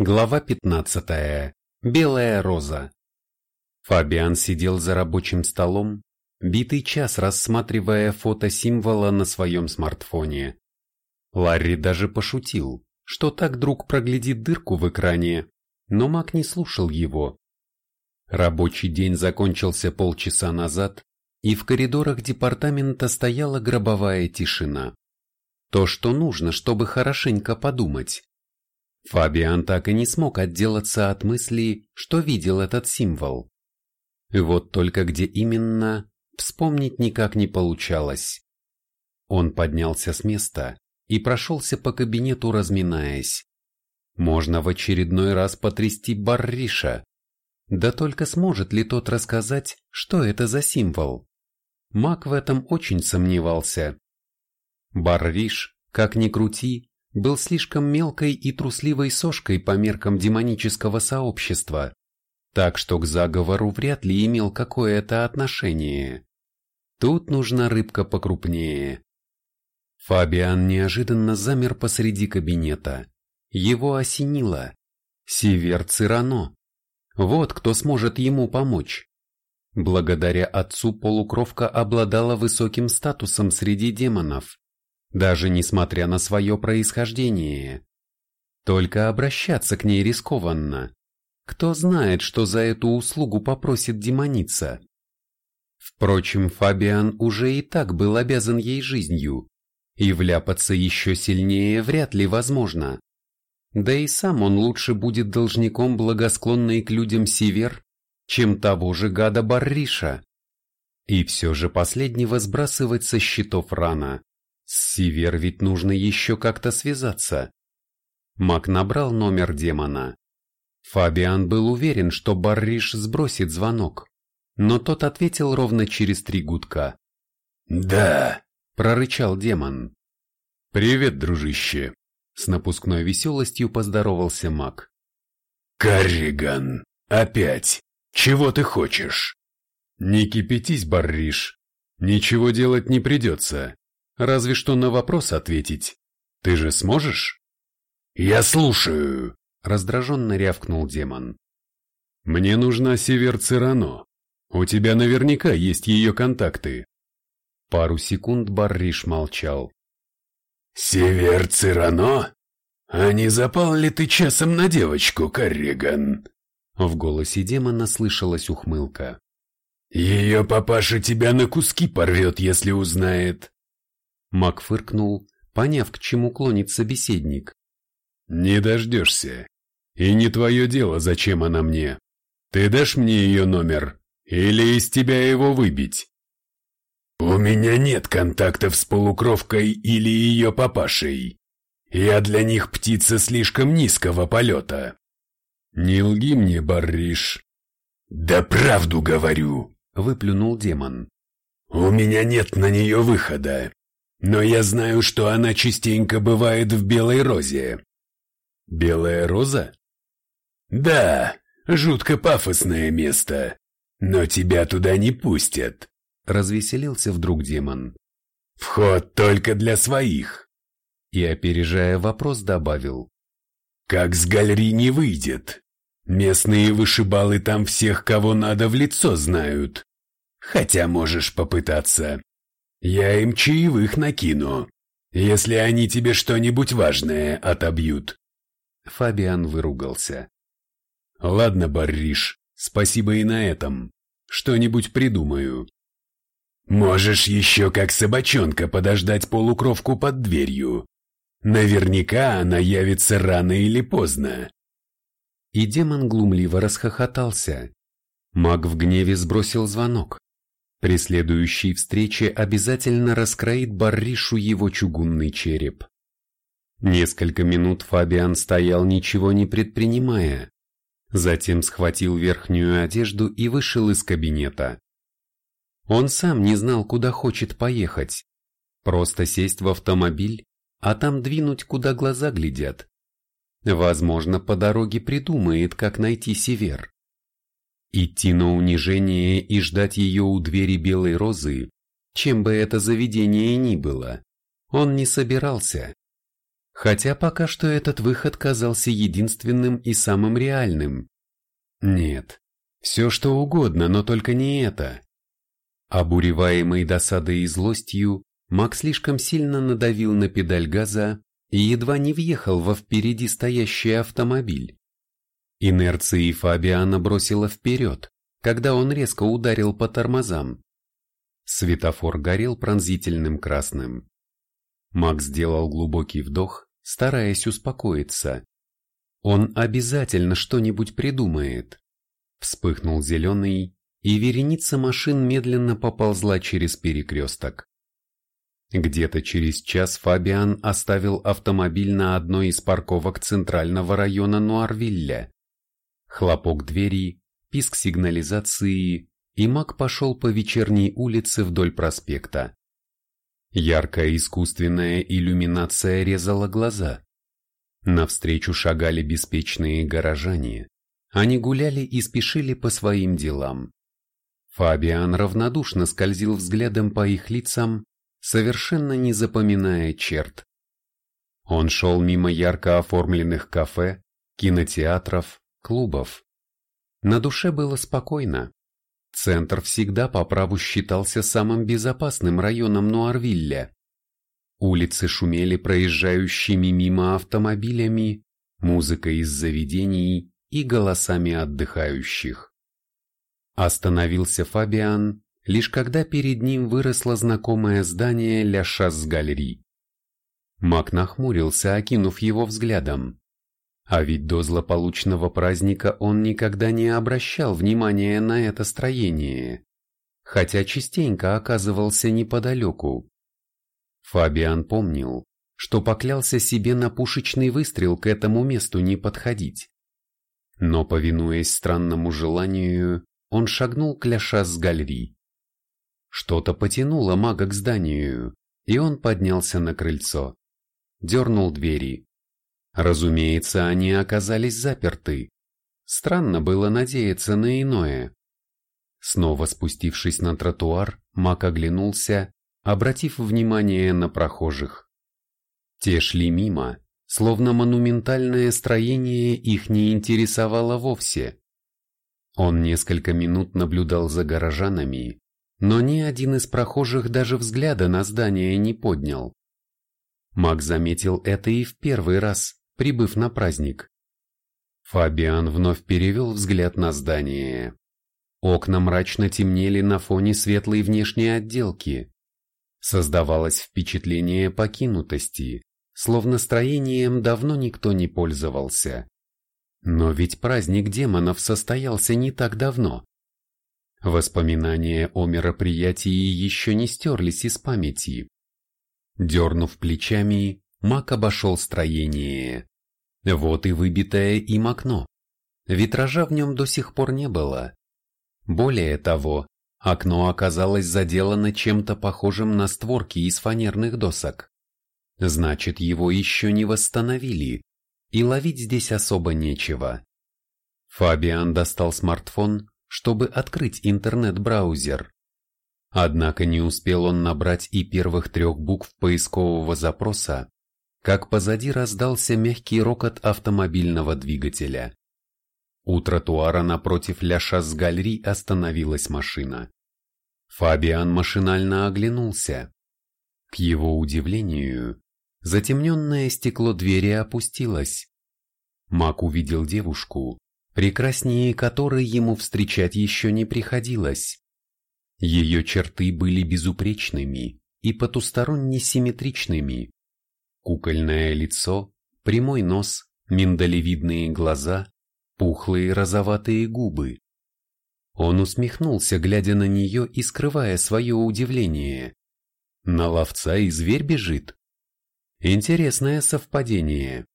Глава 15. Белая роза. Фабиан сидел за рабочим столом, битый час рассматривая фото символа на своем смартфоне. Ларри даже пошутил, что так друг проглядит дырку в экране, но Мак не слушал его. Рабочий день закончился полчаса назад, и в коридорах департамента стояла гробовая тишина. То, что нужно, чтобы хорошенько подумать. Фабиан так и не смог отделаться от мысли, что видел этот символ. Вот только где именно, вспомнить никак не получалось. Он поднялся с места и прошелся по кабинету, разминаясь. Можно в очередной раз потрясти Барриша. Да только сможет ли тот рассказать, что это за символ? Мак в этом очень сомневался. Барриш, как ни крути, был слишком мелкой и трусливой сошкой по меркам демонического сообщества, так что к заговору вряд ли имел какое-то отношение. Тут нужна рыбка покрупнее. Фабиан неожиданно замер посреди кабинета. Его осенило. Север Цирано. Вот кто сможет ему помочь. Благодаря отцу полукровка обладала высоким статусом среди демонов даже несмотря на свое происхождение. Только обращаться к ней рискованно. Кто знает, что за эту услугу попросит демоница. Впрочем, Фабиан уже и так был обязан ей жизнью, и вляпаться еще сильнее вряд ли возможно. Да и сам он лучше будет должником благосклонной к людям Север, чем того же гада Барриша. И все же последнего сбрасывать со счетов рано. С Сивер ведь нужно еще как-то связаться. Мак набрал номер демона. Фабиан был уверен, что Барриш сбросит звонок, но тот ответил ровно через три гудка. «Да», — прорычал демон. «Привет, дружище», — с напускной веселостью поздоровался Мак. «Карриган, опять! Чего ты хочешь?» «Не кипятись, Барриш. Ничего делать не придется. Разве что на вопрос ответить. Ты же сможешь? Я слушаю, раздраженно рявкнул демон. Мне нужна Север Цирано. У тебя наверняка есть ее контакты. Пару секунд Барриш молчал. Север Цирано? А не запал ли ты часом на девочку, Карриган? В голосе демона слышалась ухмылка. Ее папаша тебя на куски порвет, если узнает. Мак фыркнул, поняв, к чему клонит собеседник. «Не дождешься. И не твое дело, зачем она мне. Ты дашь мне ее номер? Или из тебя его выбить?» «У меня нет контактов с полукровкой или ее папашей. Я для них птица слишком низкого полета». «Не лги мне, Барриш». «Да правду говорю», — выплюнул демон. «У меня нет на нее выхода. Но я знаю, что она частенько бывает в Белой Розе. Белая Роза? Да, жутко пафосное место. Но тебя туда не пустят. Развеселился вдруг демон. Вход только для своих. И, опережая вопрос, добавил. Как с галереи не выйдет. Местные вышибалы там всех, кого надо в лицо знают. Хотя можешь попытаться. Я им чаевых накину, если они тебе что-нибудь важное отобьют. Фабиан выругался. Ладно, Барриш, спасибо и на этом. Что-нибудь придумаю. Можешь еще как собачонка подождать полукровку под дверью. Наверняка она явится рано или поздно. И демон глумливо расхохотался. Маг в гневе сбросил звонок. При следующей встрече обязательно раскроит Барришу его чугунный череп. Несколько минут Фабиан стоял, ничего не предпринимая. Затем схватил верхнюю одежду и вышел из кабинета. Он сам не знал, куда хочет поехать. Просто сесть в автомобиль, а там двинуть, куда глаза глядят. Возможно, по дороге придумает, как найти Север. Идти на унижение и ждать ее у двери белой розы, чем бы это заведение ни было, он не собирался. Хотя пока что этот выход казался единственным и самым реальным. Нет, все что угодно, но только не это. Обуреваемый досадой и злостью, Мак слишком сильно надавил на педаль газа и едва не въехал во впереди стоящий автомобиль. Инерции Фабиана бросила вперед, когда он резко ударил по тормозам. Светофор горел пронзительным красным. Макс сделал глубокий вдох, стараясь успокоиться. Он обязательно что-нибудь придумает. Вспыхнул зеленый, и вереница машин медленно поползла через перекресток. Где-то через час Фабиан оставил автомобиль на одной из парковок центрального района Нуарвилля. Хлопок двери, писк сигнализации, и Мак пошел по вечерней улице вдоль проспекта. Яркая искусственная иллюминация резала глаза. Навстречу шагали беспечные горожане. Они гуляли и спешили по своим делам. Фабиан равнодушно скользил взглядом по их лицам, совершенно не запоминая черт. Он шел мимо ярко оформленных кафе, кинотеатров, клубов. На душе было спокойно. Центр всегда по праву считался самым безопасным районом Нуарвилля. Улицы шумели проезжающими мимо автомобилями, музыкой из заведений и голосами отдыхающих. Остановился Фабиан, лишь когда перед ним выросло знакомое здание Ля Шас-Галери. Мак нахмурился, окинув его взглядом. А ведь до злополучного праздника он никогда не обращал внимания на это строение, хотя частенько оказывался неподалеку. Фабиан помнил, что поклялся себе на пушечный выстрел к этому месту не подходить. Но, повинуясь странному желанию, он шагнул к Ляша с галери. Что-то потянуло мага к зданию, и он поднялся на крыльцо. Дернул двери. Разумеется, они оказались заперты. Странно было надеяться на иное. Снова спустившись на тротуар, Мак оглянулся, обратив внимание на прохожих. Те шли мимо, словно монументальное строение их не интересовало вовсе. Он несколько минут наблюдал за горожанами, но ни один из прохожих даже взгляда на здание не поднял. Мак заметил это и в первый раз, прибыв на праздник. Фабиан вновь перевел взгляд на здание. Окна мрачно темнели на фоне светлой внешней отделки. Создавалось впечатление покинутости, словно строением давно никто не пользовался. Но ведь праздник демонов состоялся не так давно. Воспоминания о мероприятии еще не стерлись из памяти. Дернув плечами, Мак обошел строение. Вот и выбитое им окно. Витража в нем до сих пор не было. Более того, окно оказалось заделано чем-то похожим на створки из фанерных досок. Значит, его еще не восстановили, и ловить здесь особо нечего. Фабиан достал смартфон, чтобы открыть интернет-браузер. Однако не успел он набрать и первых трех букв поискового запроса, как позади раздался мягкий рокот автомобильного двигателя. У тротуара напротив Ля Шас-Гальри остановилась машина. Фабиан машинально оглянулся. К его удивлению, затемненное стекло двери опустилось. Мак увидел девушку, прекраснее которой ему встречать еще не приходилось. Ее черты были безупречными и потусторонне симметричными. Кукольное лицо, прямой нос, миндалевидные глаза, пухлые розоватые губы. Он усмехнулся, глядя на нее и скрывая свое удивление. На ловца и зверь бежит. Интересное совпадение.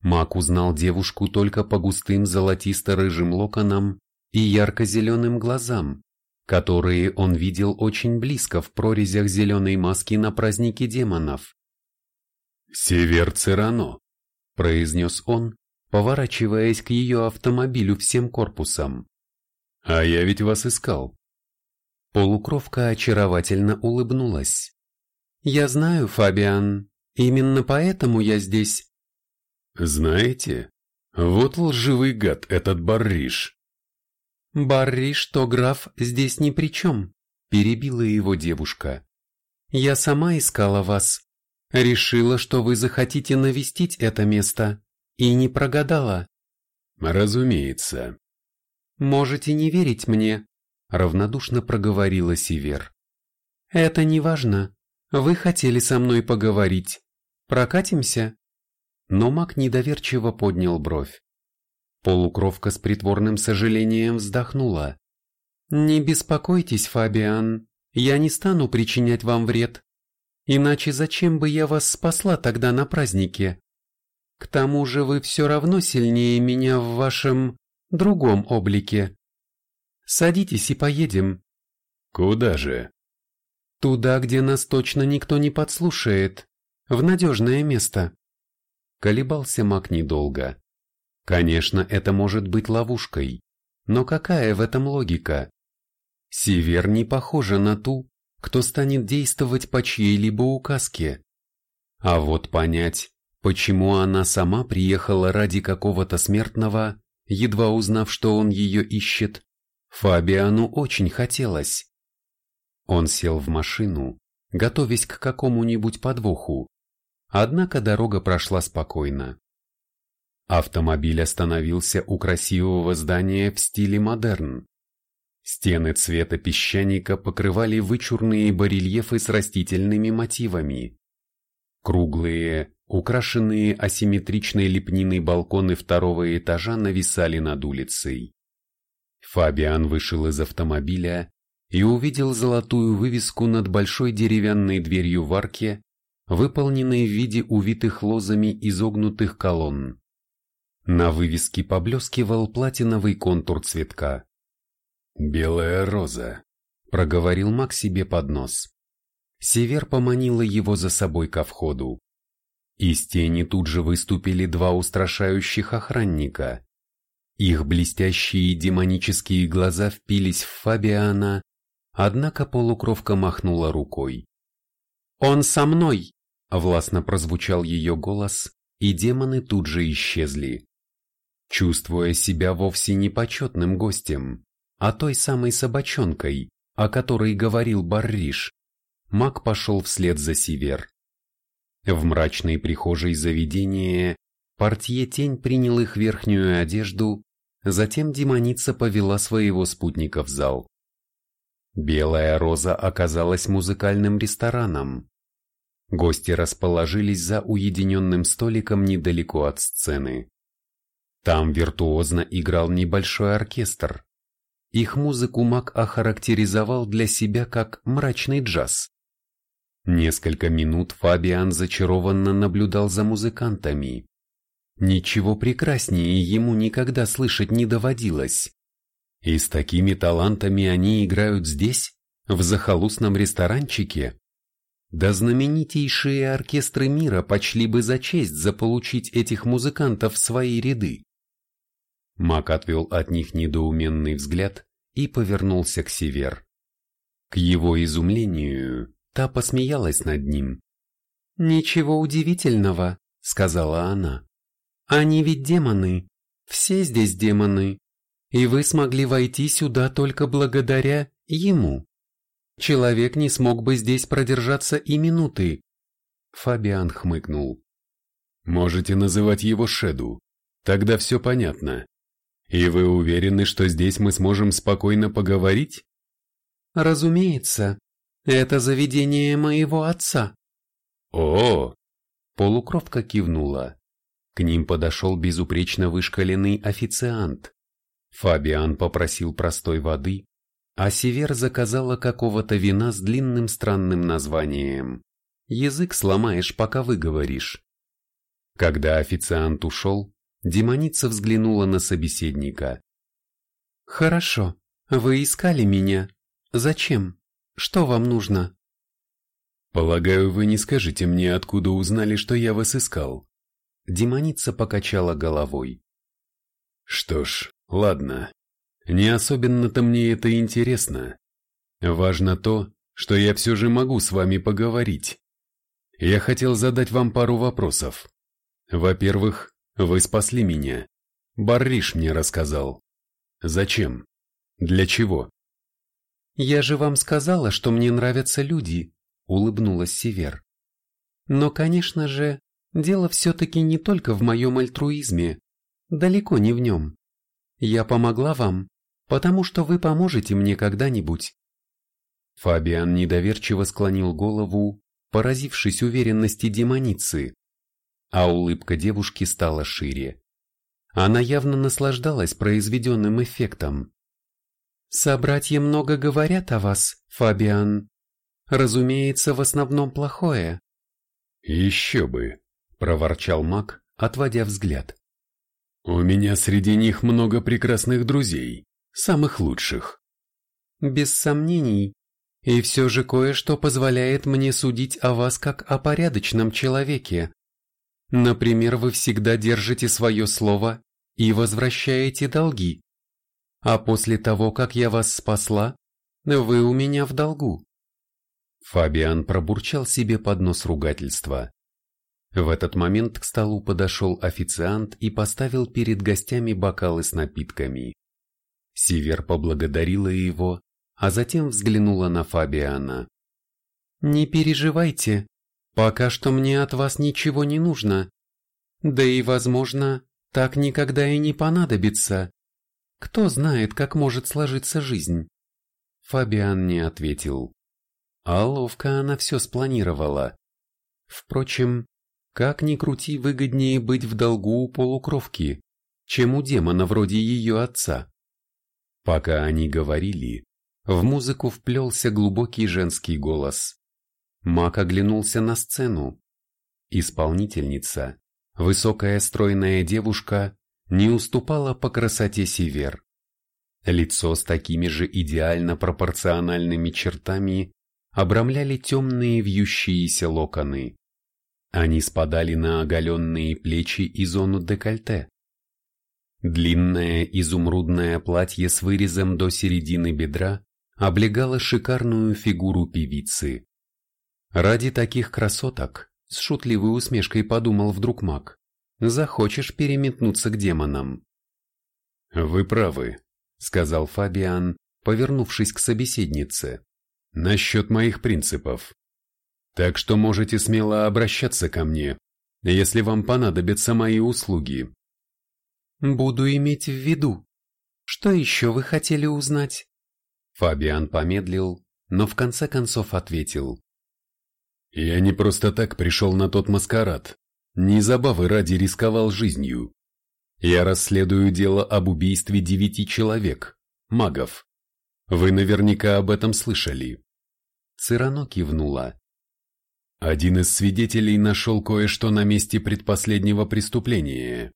Мак узнал девушку только по густым золотисто-рыжим локонам и ярко-зеленым глазам, которые он видел очень близко в прорезях зеленой маски на празднике демонов. «Север Цирано», — произнес он, поворачиваясь к ее автомобилю всем корпусом. «А я ведь вас искал». Полукровка очаровательно улыбнулась. «Я знаю, Фабиан, Именно поэтому я здесь. Знаете, вот лживый гад этот Барриш. Барриш, то граф, здесь ни при чем, перебила его девушка. Я сама искала вас. Решила, что вы захотите навестить это место. И не прогадала. Разумеется. Можете не верить мне, равнодушно проговорила Сивер. Это не важно. Вы хотели со мной поговорить. Прокатимся? Но маг недоверчиво поднял бровь. Полукровка с притворным сожалением вздохнула. «Не беспокойтесь, Фабиан, я не стану причинять вам вред. Иначе зачем бы я вас спасла тогда на празднике? К тому же вы все равно сильнее меня в вашем другом облике. Садитесь и поедем. Куда же? Туда, где нас точно никто не подслушает. В надежное место. Колебался маг недолго. Конечно, это может быть ловушкой. Но какая в этом логика? Север не похожа на ту, кто станет действовать по чьей-либо указке. А вот понять, почему она сама приехала ради какого-то смертного, едва узнав, что он ее ищет, Фабиану очень хотелось. Он сел в машину, готовясь к какому-нибудь подвоху. Однако дорога прошла спокойно. Автомобиль остановился у красивого здания в стиле модерн. Стены цвета песчаника покрывали вычурные барельефы с растительными мотивами. Круглые, украшенные асимметричной лепниной балконы второго этажа нависали над улицей. Фабиан вышел из автомобиля и увидел золотую вывеску над большой деревянной дверью в арке, выполненной в виде увитых лозами изогнутых колонн. На вывеске поблескивал платиновый контур цветка. «Белая роза», — проговорил Мак себе под нос. Север поманила его за собой ко входу. Из тени тут же выступили два устрашающих охранника. Их блестящие демонические глаза впились в Фабиана, однако полукровка махнула рукой. «Он со мной!» — властно прозвучал ее голос, и демоны тут же исчезли. Чувствуя себя вовсе не почетным гостем, а той самой собачонкой, о которой говорил Барриш, маг пошел вслед за Сивер. В мрачной прихожей заведения портье тень принял их верхнюю одежду, затем демоница повела своего спутника в зал. Белая роза оказалась музыкальным рестораном. Гости расположились за уединенным столиком недалеко от сцены. Там виртуозно играл небольшой оркестр, их музыку Мак охарактеризовал для себя как мрачный джаз. Несколько минут Фабиан зачарованно наблюдал за музыкантами. Ничего прекраснее ему никогда слышать не доводилось. И с такими талантами они играют здесь, в захолустном ресторанчике. Да знаменитейшие оркестры мира почли бы за честь заполучить этих музыкантов в свои ряды. Мак отвел от них недоуменный взгляд и повернулся к Север. К его изумлению, та посмеялась над ним. «Ничего удивительного», — сказала она. «Они ведь демоны. Все здесь демоны. И вы смогли войти сюда только благодаря ему. Человек не смог бы здесь продержаться и минуты». Фабиан хмыкнул. «Можете называть его Шеду. Тогда все понятно. И вы уверены, что здесь мы сможем спокойно поговорить? Разумеется. Это заведение моего отца. О! Полукровка кивнула. К ним подошел безупречно вышкаленный официант. Фабиан попросил простой воды, а Север заказала какого-то вина с длинным странным названием. Язык сломаешь, пока выговоришь. Когда официант ушел, Демоница взглянула на собеседника. «Хорошо, вы искали меня. Зачем? Что вам нужно?» «Полагаю, вы не скажете мне, откуда узнали, что я вас искал?» Демоница покачала головой. «Что ж, ладно. Не особенно-то мне это интересно. Важно то, что я все же могу с вами поговорить. Я хотел задать вам пару вопросов. Во-первых, вы спасли меня. Барриш мне рассказал. Зачем? Для чего? Я же вам сказала, что мне нравятся люди, улыбнулась Север. Но, конечно же, дело все-таки не только в моем альтруизме, далеко не в нем. Я помогла вам, потому что вы поможете мне когда-нибудь. Фабиан недоверчиво склонил голову, поразившись уверенности демоницы, а улыбка девушки стала шире. Она явно наслаждалась произведенным эффектом. «Собратья много говорят о вас, Фабиан. Разумеется, в основном плохое». «Еще бы», — проворчал маг, отводя взгляд. «У меня среди них много прекрасных друзей, самых лучших». «Без сомнений, и все же кое-что позволяет мне судить о вас как о порядочном человеке. Например, вы всегда держите свое слово и возвращаете долги. А после того, как я вас спасла, вы у меня в долгу. Фабиан пробурчал себе под нос ругательства. В этот момент к столу подошел официант и поставил перед гостями бокалы с напитками. Сивер поблагодарила его, а затем взглянула на Фабиана. «Не переживайте, пока что мне от вас ничего не нужно. Да и, возможно, так никогда и не понадобится. Кто знает, как может сложиться жизнь?» Фабиан не ответил. А ловко она все спланировала. Впрочем, как ни крути, выгоднее быть в долгу у полукровки, чем у демона вроде ее отца. Пока они говорили, в музыку вплелся глубокий женский голос. Мак оглянулся на сцену. Исполнительница, высокая стройная девушка, не уступала по красоте Север. Лицо с такими же идеально пропорциональными чертами обрамляли темные вьющиеся локоны. Они спадали на оголенные плечи и зону декольте. Длинное изумрудное платье с вырезом до середины бедра облегала шикарную фигуру певицы. Ради таких красоток, с шутливой усмешкой подумал вдруг маг, захочешь переметнуться к демонам. «Вы правы», — сказал Фабиан, повернувшись к собеседнице, — «насчет моих принципов. Так что можете смело обращаться ко мне, если вам понадобятся мои услуги». «Буду иметь в виду. Что еще вы хотели узнать?» Фабиан помедлил, но в конце концов ответил. «Я не просто так пришел на тот маскарад, не забавы ради рисковал жизнью. Я расследую дело об убийстве девяти человек, магов. Вы наверняка об этом слышали». Цирано кивнула. Один из свидетелей нашел кое-что на месте предпоследнего преступления.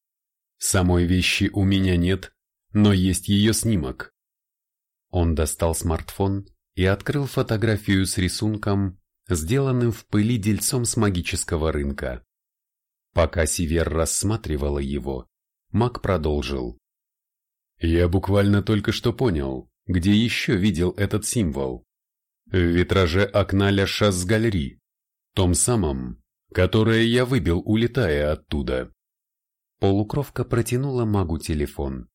Самой вещи у меня нет, но есть ее снимок. Он достал смартфон и открыл фотографию с рисунком, сделанным в пыли дельцом с магического рынка. Пока Сивер рассматривала его, Мак продолжил. «Я буквально только что понял, где еще видел этот символ. В витраже окна Ля Шас-Галери, том самом, которое я выбил, улетая оттуда». Полукровка протянула магу телефон.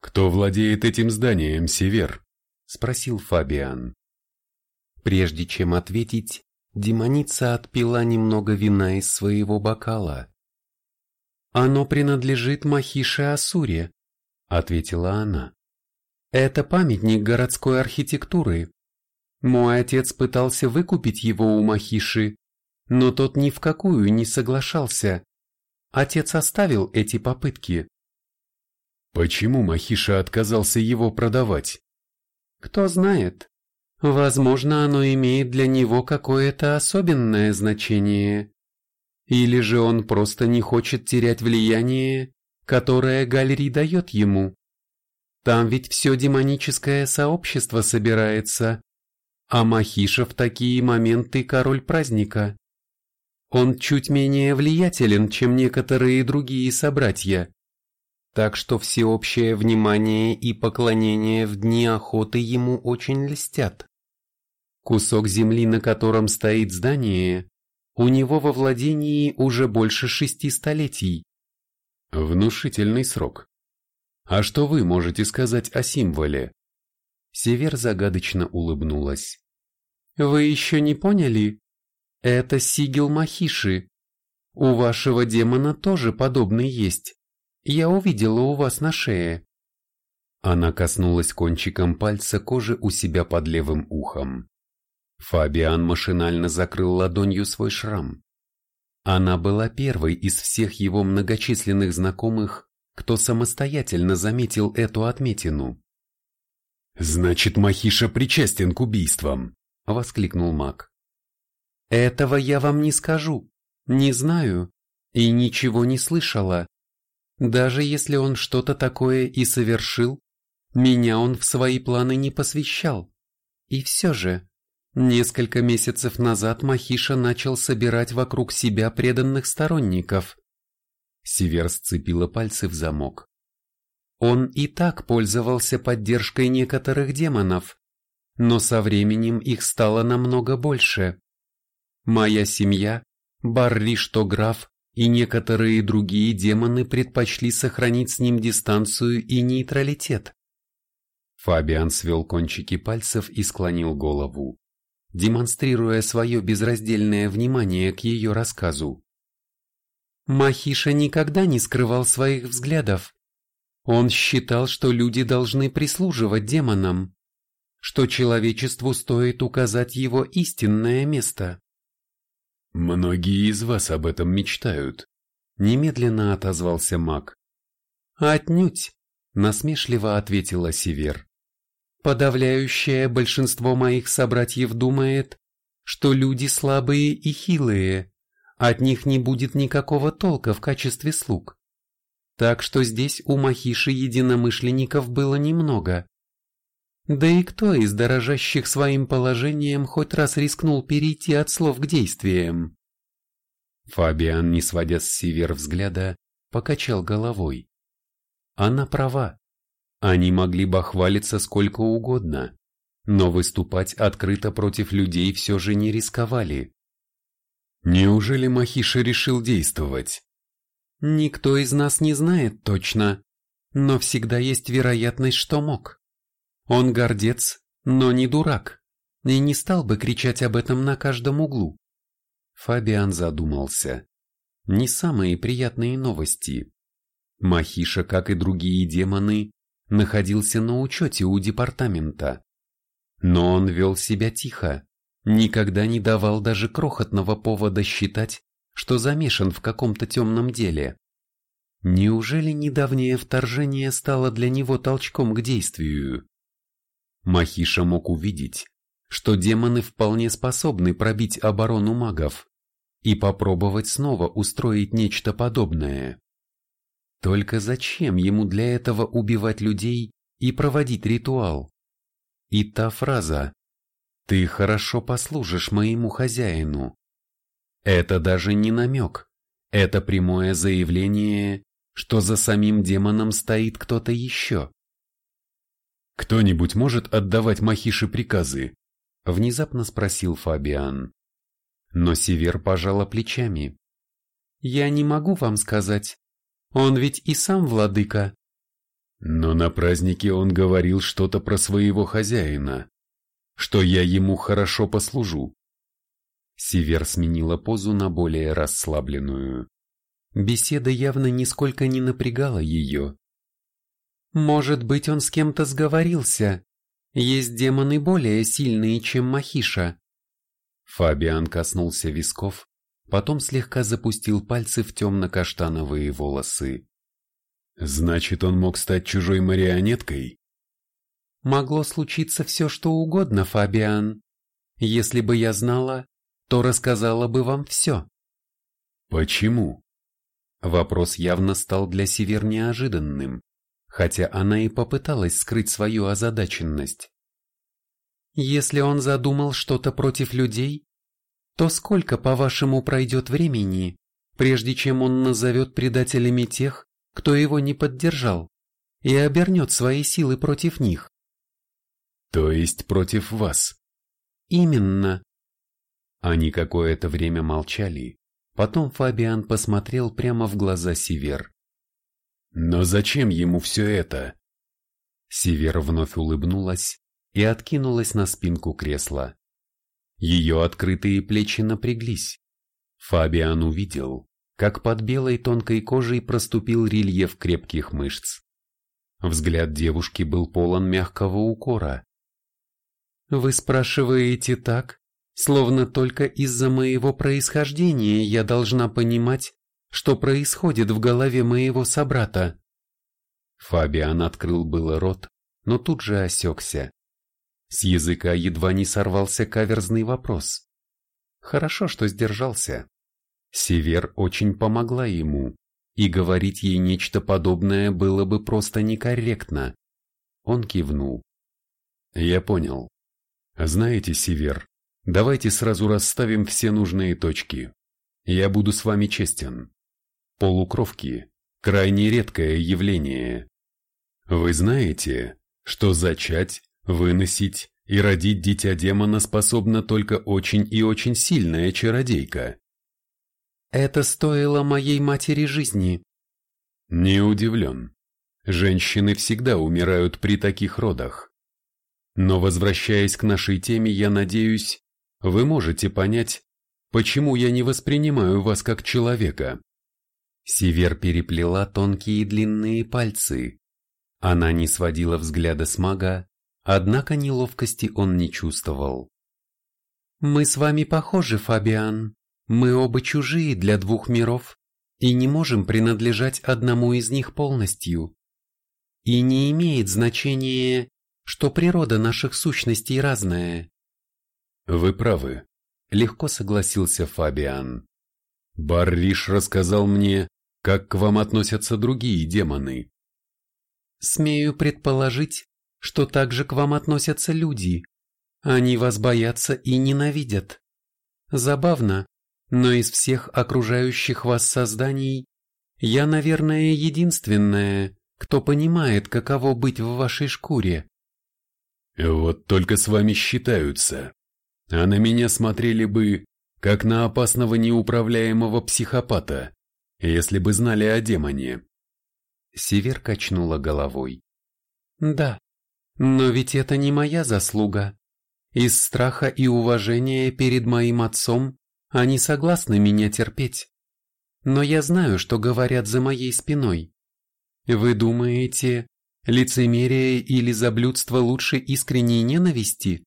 «Кто владеет этим зданием, Север?» – спросил Фабиан. Прежде чем ответить, демоница отпила немного вина из своего бокала. «Оно принадлежит Махише Асуре», — ответила она. «Это памятник городской архитектуры. Мой отец пытался выкупить его у Махиши, но тот ни в какую не соглашался. Отец оставил эти попытки. Почему Махиша отказался его продавать? Кто знает. Возможно, оно имеет для него какое-то особенное значение. Или же он просто не хочет терять влияние, которое галерей дает ему. Там ведь все демоническое сообщество собирается, а Махиша в такие моменты король праздника. Он чуть менее влиятелен, чем некоторые другие собратья так что всеобщее внимание и поклонение в дни охоты ему очень льстят. Кусок земли, на котором стоит здание, У него во владении уже больше шести столетий. Внушительный срок. А что вы можете сказать о символе? Север загадочно улыбнулась. Вы еще не поняли? Это сигил Махиши. У вашего демона тоже подобный есть. Я увидела у вас на шее. Она коснулась кончиком пальца кожи у себя под левым ухом. Фабиан машинально закрыл ладонью свой шрам. Она была первой из всех его многочисленных знакомых, кто самостоятельно заметил эту отметину. «Значит, Махиша причастен к убийствам!» — воскликнул маг. «Этого я вам не скажу, не знаю и ничего не слышала. Даже если он что-то такое и совершил, меня он в свои планы не посвящал. И все же, несколько месяцев назад Махиша начал собирать вокруг себя преданных сторонников. Север сцепила пальцы в замок. Он и так пользовался поддержкой некоторых демонов, но со временем их стало намного больше. Моя семья, Барриштограф и некоторые другие демоны предпочли сохранить с ним дистанцию и нейтралитет. Фабиан свел кончики пальцев и склонил голову, демонстрируя свое безраздельное внимание к ее рассказу. Махиша никогда не скрывал своих взглядов. Он считал, что люди должны прислуживать демонам, что человечеству стоит указать его истинное место. «Многие из вас об этом мечтают», — немедленно отозвался маг. «Отнюдь», — насмешливо ответила Север. «Подавляющее большинство моих собратьев думает, что люди слабые и хилые, от них не будет никакого толка в качестве слуг. Так что здесь у Махиши единомышленников было немного. Да и кто из дорожащих своим положением хоть раз рискнул перейти от слов к действиям? Фабиан, не сводя с Север взгляда, покачал головой. Она права. Они могли бы хвалиться сколько угодно, но выступать открыто против людей все же не рисковали. Неужели Махиша решил действовать? Никто из нас не знает точно, но всегда есть вероятность, что мог. Он гордец, но не дурак, и не стал бы кричать об этом на каждом углу. Фабиан задумался. Не самые приятные новости. Махиша, как и другие демоны, находился на учете у департамента. Но он вел себя тихо, никогда не давал даже крохотного повода считать, что замешан в каком-то темном деле. Неужели недавнее вторжение стало для него толчком к действию? Махиша мог увидеть, что демоны вполне способны пробить оборону магов и попробовать снова устроить нечто подобное. Только зачем ему для этого убивать людей и проводить ритуал? И та фраза «Ты хорошо послужишь моему хозяину». Это даже не намек, это прямое заявление, что за самим демоном стоит кто-то еще. «Кто-нибудь может отдавать Махише приказы?» – внезапно спросил Фабиан. Но Север пожала плечами. «Я не могу вам сказать. Он ведь и сам владыка». Но на празднике он говорил что-то про своего хозяина, что я ему хорошо послужу. Север сменила позу на более расслабленную. Беседа явно нисколько не напрягала ее. Может быть, он с кем-то сговорился. Есть демоны более сильные, чем Махиша. Фабиан коснулся висков, потом слегка запустил пальцы в темно-каштановые волосы. Значит, он мог стать чужой марионеткой? Могло случиться все, что угодно, Фабиан. Если бы я знала, то рассказала бы вам все. Почему? Вопрос явно стал для Север неожиданным хотя она и попыталась скрыть свою озадаченность. Если он задумал что-то против людей, то сколько, по-вашему, пройдет времени, прежде чем он назовет предателями тех, кто его не поддержал, и обернет свои силы против них? То есть против вас? Именно. Они какое-то время молчали, потом Фабиан посмотрел прямо в глаза Сивер. «Но зачем ему все это?» Сивер вновь улыбнулась и откинулась на спинку кресла. Ее открытые плечи напряглись. Фабиан увидел, как под белой тонкой кожей проступил рельеф крепких мышц. Взгляд девушки был полон мягкого укора. «Вы спрашиваете так, словно только из-за моего происхождения я должна понимать, что происходит в голове моего собрата». Фабиан открыл было рот, но тут же осекся. С языка едва не сорвался каверзный вопрос. Хорошо, что сдержался. Север очень помогла ему, и говорить ей нечто подобное было бы просто некорректно. Он кивнул. Я понял. Знаете, Север, давайте сразу расставим все нужные точки. Я буду с вами честен. Полукровки – крайне редкое явление. Вы знаете, что зачать, выносить и родить дитя демона способна только очень и очень сильная чародейка. Это стоило моей матери жизни. Не удивлен. Женщины всегда умирают при таких родах. Но возвращаясь к нашей теме, я надеюсь, вы можете понять, почему я не воспринимаю вас как человека. Север переплела тонкие длинные пальцы. Она не сводила взгляда с мага, однако неловкости он не чувствовал. «Мы с вами похожи, Фабиан. Мы оба чужие для двух миров и не можем принадлежать одному из них полностью. И не имеет значения, что природа наших сущностей разная. Вы правы, легко согласился Фабиан. Барриш рассказал мне, как к вам относятся другие демоны. Смею предположить, что также к вам относятся люди. Они вас боятся и ненавидят. Забавно, но из всех окружающих вас созданий я, наверное, единственная, кто понимает, каково быть в вашей шкуре. Вот только с вами считаются. А на меня смотрели бы, как на опасного неуправляемого психопата, если бы знали о демоне. Север качнула головой. Да, но ведь это не моя заслуга. Из страха и уважения перед моим отцом они согласны меня терпеть. Но я знаю, что говорят за моей спиной. Вы думаете, лицемерие или заблюдство лучше искренней ненависти?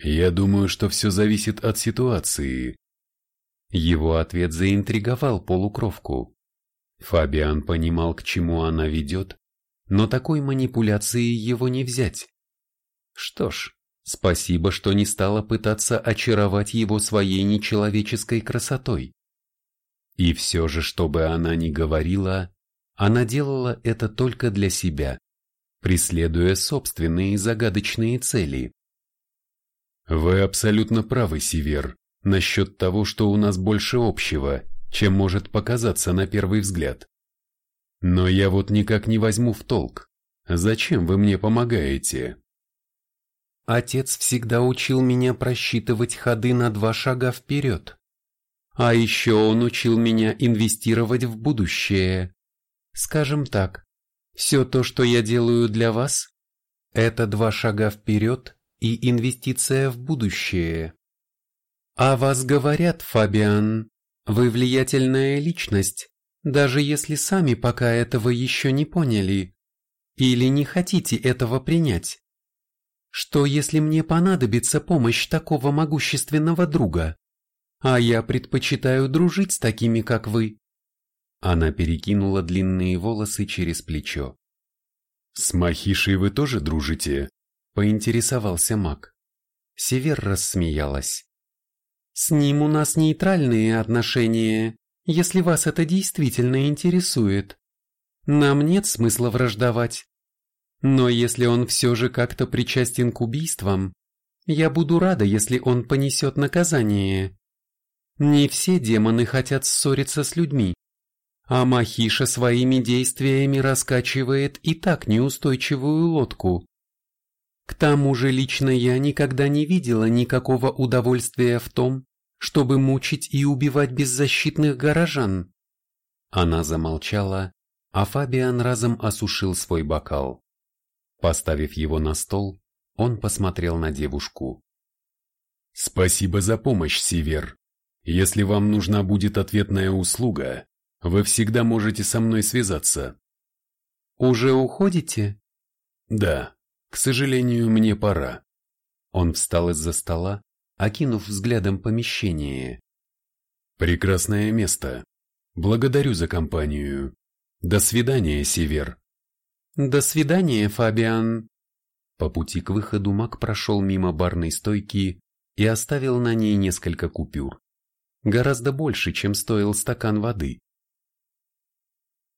Я думаю, что все зависит от ситуации. Его ответ заинтриговал полукровку. Фабиан понимал, к чему она ведет, но такой манипуляции его не взять. Что ж, Спасибо, что не стала пытаться очаровать его своей нечеловеческой красотой. И все же, что бы она ни говорила, она делала это только для себя, преследуя собственные загадочные цели. Вы абсолютно правы, Сивер, насчет того, что у нас больше общего, чем может показаться на первый взгляд. Но я вот никак не возьму в толк, зачем вы мне помогаете? Отец всегда учил меня просчитывать ходы на два шага вперед. А еще он учил меня инвестировать в будущее. Скажем так, все то, что я делаю для вас, это два шага вперед и инвестиция в будущее. А вас говорят, Фабиан, вы влиятельная личность, даже если сами пока этого еще не поняли или не хотите этого принять. Что если мне понадобится помощь такого могущественного друга? А я предпочитаю дружить с такими, как вы. Она перекинула длинные волосы через плечо. «С Махишей вы тоже дружите?» – поинтересовался маг. Север рассмеялась. «С ним у нас нейтральные отношения, если вас это действительно интересует. Нам нет смысла враждовать. Но если он все же как-то причастен к убийствам, я буду рада, если он понесет наказание. Не все демоны хотят ссориться с людьми, а Махиша своими действиями раскачивает и так неустойчивую лодку. К тому же лично я никогда не видела никакого удовольствия в том, чтобы мучить и убивать беззащитных горожан. Она замолчала, а Фабиан разом осушил свой бокал. Поставив его на стол, он посмотрел на девушку. «Спасибо за помощь, Сивер. Если вам нужна будет ответная услуга, вы всегда можете со мной связаться». «Уже уходите?» «Да, к сожалению, мне пора». Он встал из-за стола, окинув взглядом помещение. «Прекрасное место. Благодарю за компанию. До свидания, Север. До свидания, Фабиан. По пути к выходу Мак прошел мимо барной стойки и оставил на ней несколько купюр. Гораздо больше, чем стоил стакан воды.